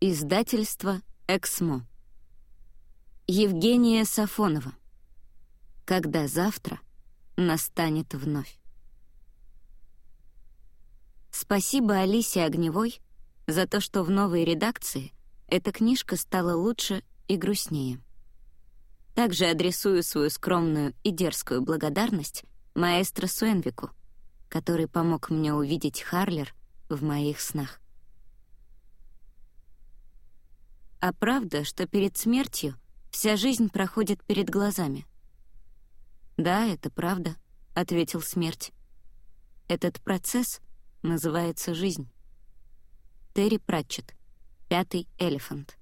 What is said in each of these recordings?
Издательство «Эксмо». Евгения Сафонова. Когда завтра настанет вновь. Спасибо Алисе Огневой за то, что в новой редакции эта книжка стала лучше и грустнее. Также адресую свою скромную и дерзкую благодарность маэстро Суэнвику, который помог мне увидеть Харлер в моих снах. А правда, что перед смертью вся жизнь проходит перед глазами? «Да, это правда», — ответил смерть. «Этот процесс называется жизнь». Терри Пратчетт, «Пятый элефант».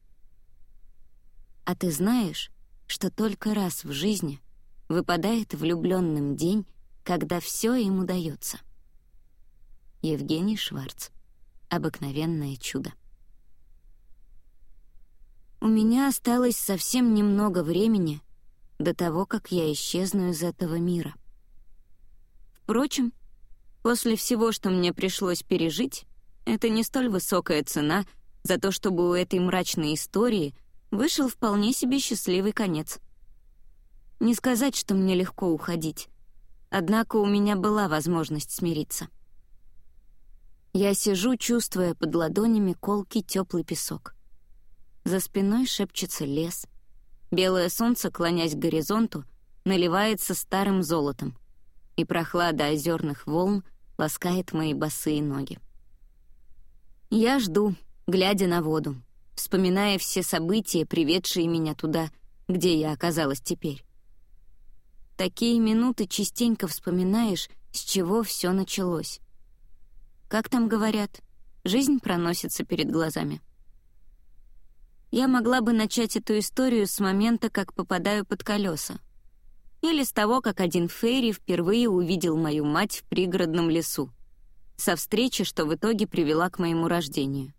А ты знаешь, что только раз в жизни выпадает влюбленным день, когда все им удается? Евгений Шварц. Обыкновенное чудо. У меня осталось совсем немного времени до того, как я исчезну из этого мира. Впрочем, после всего, что мне пришлось пережить, это не столь высокая цена за то, чтобы у этой мрачной истории вышел вполне себе счастливый конец. Не сказать, что мне легко уходить, однако у меня была возможность смириться. Я сижу, чувствуя под ладонями колкий теплый песок. За спиной шепчется лес. Белое солнце, клонясь к горизонту, наливается старым золотом, и прохлада озерных волн ласкает мои босые ноги. Я жду, глядя на воду, вспоминая все события, приведшие меня туда, где я оказалась теперь. Такие минуты частенько вспоминаешь, с чего все началось. Как там говорят, жизнь проносится перед глазами. Я могла бы начать эту историю с момента, как попадаю под колеса. Или с того, как один Фейри впервые увидел мою мать в пригородном лесу. Со встречи, что в итоге привела к моему рождению.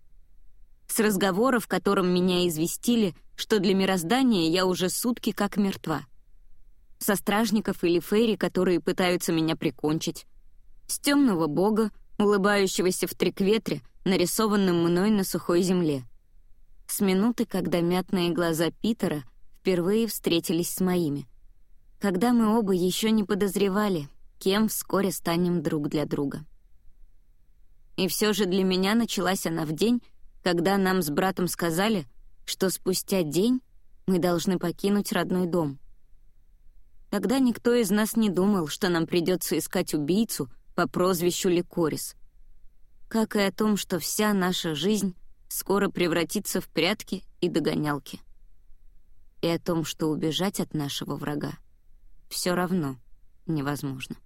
С разговора, в котором меня известили, что для мироздания я уже сутки как мертва. Со стражников или Фейри, которые пытаются меня прикончить. С темного бога, улыбающегося в трикветре, нарисованным мной на сухой земле — с минуты, когда мятные глаза Питера впервые встретились с моими. Когда мы оба еще не подозревали, кем вскоре станем друг для друга. И все же для меня началась она в день, когда нам с братом сказали, что спустя день мы должны покинуть родной дом. Тогда никто из нас не думал, что нам придется искать убийцу по прозвищу Ликорис. Как и о том, что вся наша жизнь скоро превратится в прятки и догонялки. И о том, что убежать от нашего врага все равно невозможно.